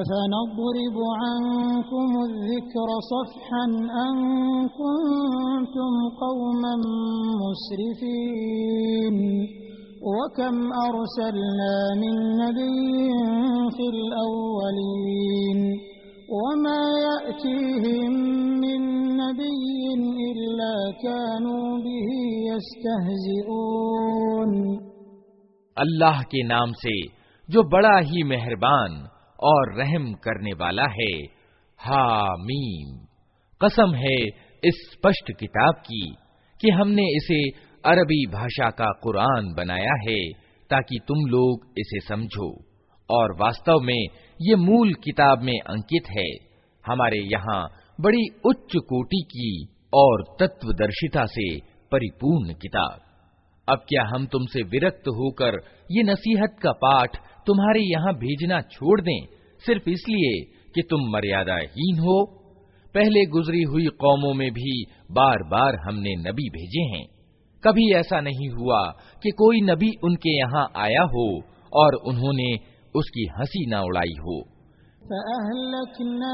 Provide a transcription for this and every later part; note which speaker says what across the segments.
Speaker 1: أفنضرب عنكم الذكر صفحا أن كنتم قوما مسرفين. وكم أرسلنا من نبي في الأولين. وما يأتيهم من نبي إلا كانوا به يستهزئون.
Speaker 2: الله کے نام سے جو بڑا ہی مہربان और रहम करने वाला है। हामीम। कसम है इस स्पष्ट किताब की कि हमने इसे अरबी भाषा का कुरान बनाया है ताकि तुम लोग इसे समझो। और वास्तव में ये मूल किताब में अंकित है। हमारे यहाँ बड़ी उच्च कोटि की और तत्वदर्शिता से परिपूर्ण किताब। अब क्या हम तुमसे विरक्त होकर ये नसीहत का पाठ तुम्हारे यहाँ भेजना छोड़ दें सिर्फ इसलिए कि तुम मर्यादाहीन हो पहले गुजरी हुई कौमों में भी बार बार हमने नबी भेजे हैं कभी ऐसा नहीं हुआ कि कोई नबी उनके यहाँ आया हो और उन्होंने उसकी हंसी न उड़ाई हो
Speaker 1: فأهلكنا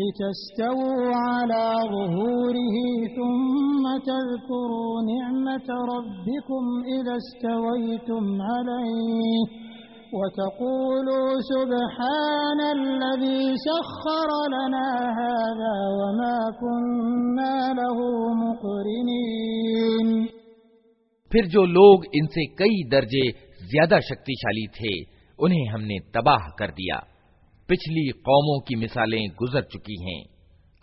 Speaker 1: لتستووا على ظهوره ثم تذكروا نعمة ربكم إذا استويتم عليه وتقولوا سبحان الذي سخر لنا هذا وما كنا له مقرنين
Speaker 2: फिर जो लोग इनसे कई दर्जे ज्यादा शक्तिशाली थे उन्हें हमने तबाह कर दिया पिछली कौमों की मिसालें गुजर चुकी हैं।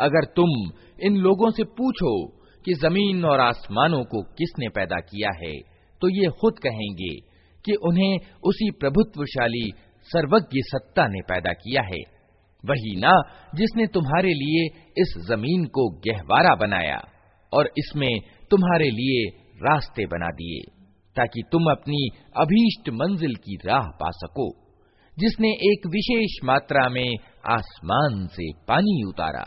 Speaker 2: अगर तुम इन लोगों से पूछो कि ज़मीन और आसमानों को किसने पैदा किया है तो ये खुद कहेंगे कि उन्हें उसी प्रभुत्वशाली, सर्वज्ञ सत्ता ने पैदा किया है। वही ना जिसने तुम्हारे लिए इस ज़मीन को गहवारा बनाया और इसमें तुम्हारे लिए रास्ते बना दिए, ताकि तुम अपनी अभीष्ट मंजिल की राह पा सको। जिसने एक विशेष मात्रा में आसमान से पानी उतारा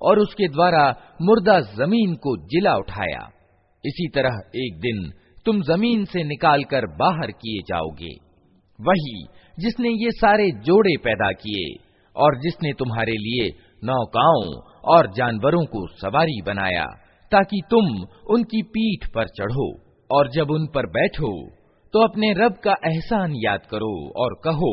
Speaker 2: और उसके द्वारा मुर्दा ज़मीन को जिला उठाया। इसी तरह एक दिन तुम ज़मीन से निकालकर बाहर किए जाओगे। वही जिसने ये सारे जोड़े पैदा किए और जिसने तुम्हारे लिए नौकाओं और जानवरों को सवारी बनाया ताकि तुम उनकी पीठ पर चढ़ो और जब उन पर बैठो तो अपने रब का एहसान याद करो और कहो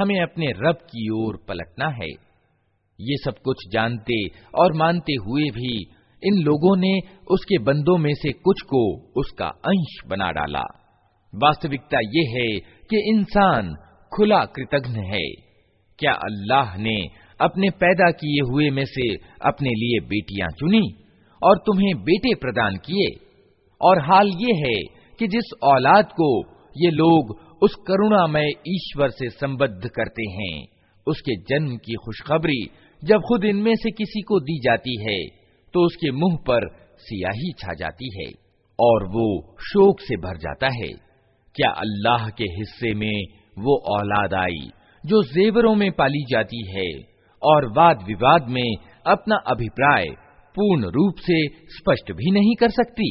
Speaker 2: हमें अपने रब की ओर पलटना है। ये सब कुछ जानते और मानते हुए भी इन लोगों ने उसके बंदों में से कुछ को उसका अंश बना डाला। वास्तविकता ये है कि इंसान खुला कृतघ्न है। क्या अल्लाह ने अपने पैदा किए हुए में से अपने लिए बेटियाँ चुनी और तुम्हें बेटे प्रदान किए? और हाल ये है कि जिस औलाद को ये लोग उस करुणामय ईश्वर से संबद्ध करते हैं। उसके जन्म की खुशखबरी जब खुद इनमें से किसी को दी जाती है तो उसके मुँह पर सियाही छा जाती है और वो शोक से भर जाता है। क्या अल्लाह के हिस्से में वो औलाद आई जो जेवरों में पाली जाती है और वाद विवाद में अपना अभिप्राय पूर्ण रूप से स्पष्ट भी नहीं कर सकती?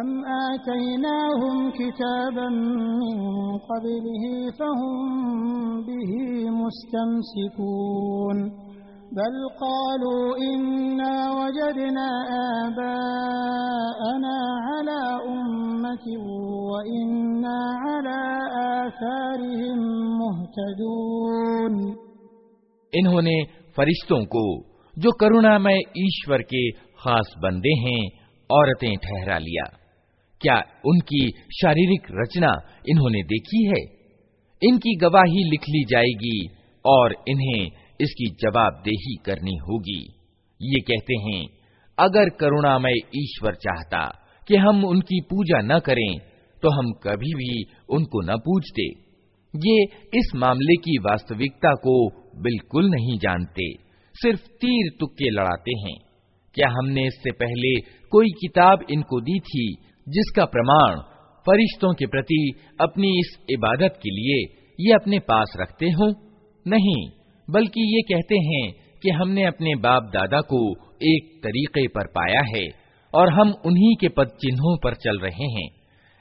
Speaker 1: أم آتيناهم كتابا من قبله فهم به مستمسكون بل قالوا إنا وجدنا آباءنا على أمة وإنا على آثارهم مهتدون
Speaker 2: इन्होंने फरिश्तों को जो करुणामय ईश्वर के खास बंदे हैं औरतें ठहरा लिया। क्या उनकी शारीरिक रचना इन्होंने देखी है? इनकी गवाही लिख ली जाएगी और इन्हें इसकी जवाबदेही करनी होगी। ये कहते हैं, अगर करुणामय ईश्वर चाहता कि हम उनकी पूजा न करें तो हम कभी भी उनको न पूजते। ये इस मामले की वास्तविकता को बिल्कुल नहीं जानते। सिर्फ़ तीर तुक्के लड़ाते हैं। क्या हमने इससे पहले कोई किताब इनको दी थी, जिसका प्रमाण फरिश्तों के प्रति अपनी इस इबादत के लिए ये अपने पास रखते हो? नहीं, बल्कि ये कहते हैं कि हमने अपने बाप दादा को एक तरीके पर पाया है, और हम उन्हीं के पद चिन्हों पर चल रहे हैं।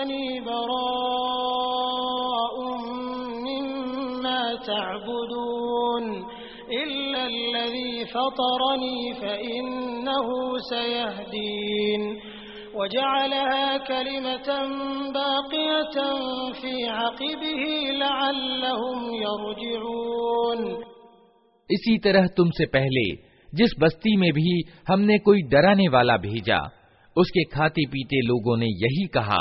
Speaker 3: إنني براء مما تعبدون إلا الذي فطرني فإنه سيهدين وجعلها كلمة باقية في عقبه لعلهم يرجعون
Speaker 2: इसी तरह तुमसे पहले जिस बस्ती में भी हमने कोई डराने वाला भेजा उसके खाते पीते लोगों ने यही कहा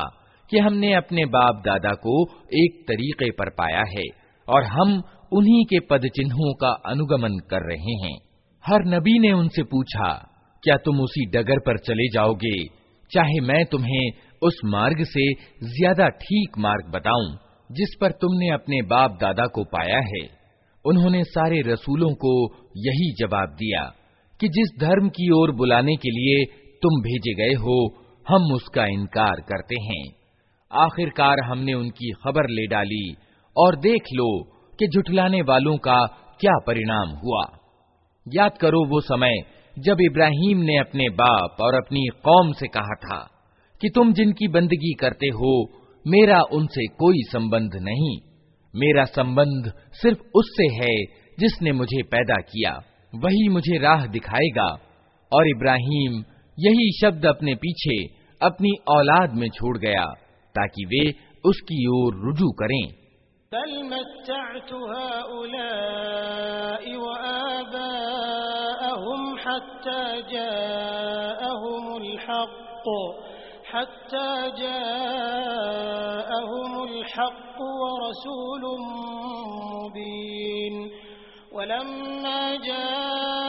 Speaker 2: कि हमने अपने बाप दादा को एक तरीके पर पाया है और हम उन्हीं के पद चिन्हों का अनुगमन कर रहे हैं। हर नबी ने उनसे पूछा, क्या तुम उसी डगर पर चले जाओगे? चाहे मैं तुम्हें उस मार्ग से ज़्यादा ठीक मार्ग बताऊँ, जिस पर तुमने अपने बाप दादा को पाया है। उन्होंने सारे रसूलों को यही जवाब दिया कि जिस धर्म की ओर बुलाने के लिए तुम भेजे गए हो, हम उसका इनकार करते हैं। आखिरकार हमने उनकी खबर ले डाली और देख लो कि झुठलाने वालों का क्या परिणाम हुआ। याद करो वो समय जब इब्राहिम ने अपने बाप और अपनी कौम से कहा था कि तुम जिनकी बंदगी करते हो, मेरा उनसे कोई संबंध नहीं। मेरा संबंध सिर्फ़ उससे है जिसने मुझे पैदा किया। वही मुझे राह दिखाएगा। और इब्राहिम यही शब्द अपने पीछे अपनी औलाद में छोड़ गया। ताकि वे उसकी ओर रुजू करें
Speaker 1: حتى جاءهم الحق ورسول مبين ولما جاءهم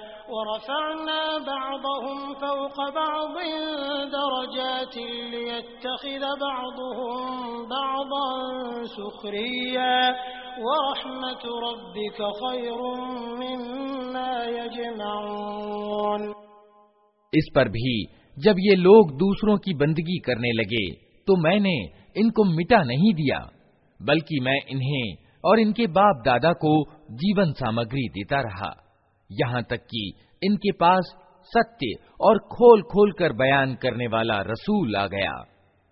Speaker 1: ورفعنا بعضهم فوق بعض درجات ليتخذ بعضهم بعضا سخريا ورحمة ربك خير مما يجمعون
Speaker 2: इस पर भी जब ये लोग दूसरों की बंदगी करने लगे तो मैंने इनको मिटा नहीं दिया बल्कि मैं इन्हें और इनके बाप दादा को जीवन सामग्री देता रहा यहाँ तक कि इनके पास सत्य और खोल खोल कर बयान करने वाला रसूल आ गया।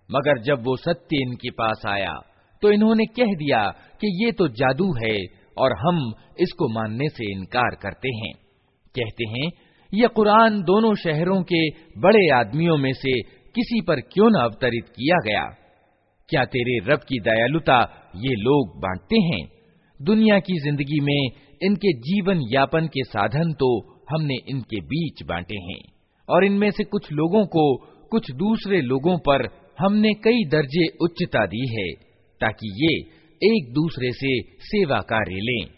Speaker 2: मगर जब वो सत्य इनके पास आया तो इन्होंने कह दिया कि ये तो जादू है और हम इसको मानने से इनकार करते हैं। कहते हैं, ये कुरान दोनों शहरों के बड़े आदमियों में से किसी पर क्यों न अवतरित किया गया? क्या तेरे रब की दयालुता ये लोग बांटते हैं? दुनिया की ज़िंदगी में इनके जीवन यापन के साधन तो हमने इनके बीच बांटे हैं। और इनमें से कुछ लोगों को, कुछ दूसरे लोगों पर हमने कई दर्जे उच्चता दी है, ताकि ये एक दूसरे से सेवा कार्य लें।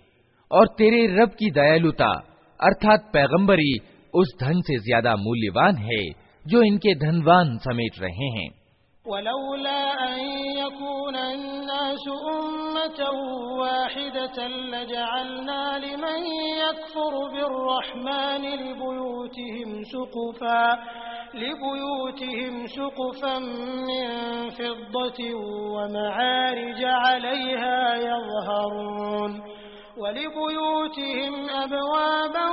Speaker 2: और तेरे रब की दयालुता, अर्थात पैगंबरी, उस धन से ज़्यादा मूल्यवान है, जो इनके धनवान समेट रहे हैं।
Speaker 1: ولولا أن يكون الناس أمة واحدة لجعلنا لمن يكفر بالرحمن لبيوتهم سقفا لبيوتهم سقفا من فضة ومعارج عليها يظهرون. ولبيوتهم أبوابا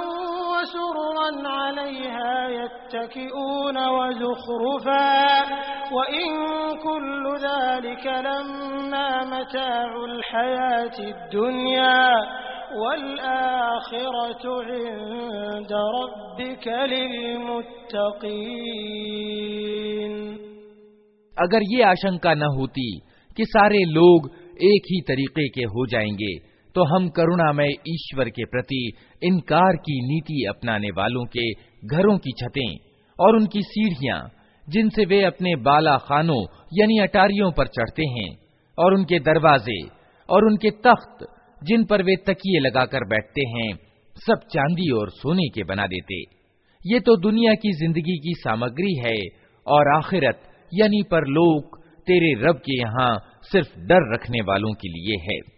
Speaker 1: وسررا عليها يتكئون وزخرفا وإن كل ذلك لما متاع الحياة الدنيا والآخرة عند ربك للمتقين
Speaker 2: अगर ये आशंका न होती कि सारे लोग एक ही तरीके के हो जाएंगे तो हम करुणामय ईश्वर के प्रति इनकार की नीति अपनाने वालों के घरों की छतें और उनकी सीढ़ियाँ, जिनसे वे अपने बाला खानों यानी अटारियों पर चढ़ते हैं, और उनके दरवाजे और उनके तख्त, जिन पर वे तकिए लगाकर बैठते हैं, सब चांदी और सोने के बना देते। ये तो दुनिया की ज़िंदगी की सामग्री है और आखिरत, यानी परलोक, तेरे रब के यहाँ सिर्फ़ डर रखने वालों के लिए है।